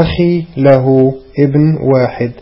أخي له ابن واحد.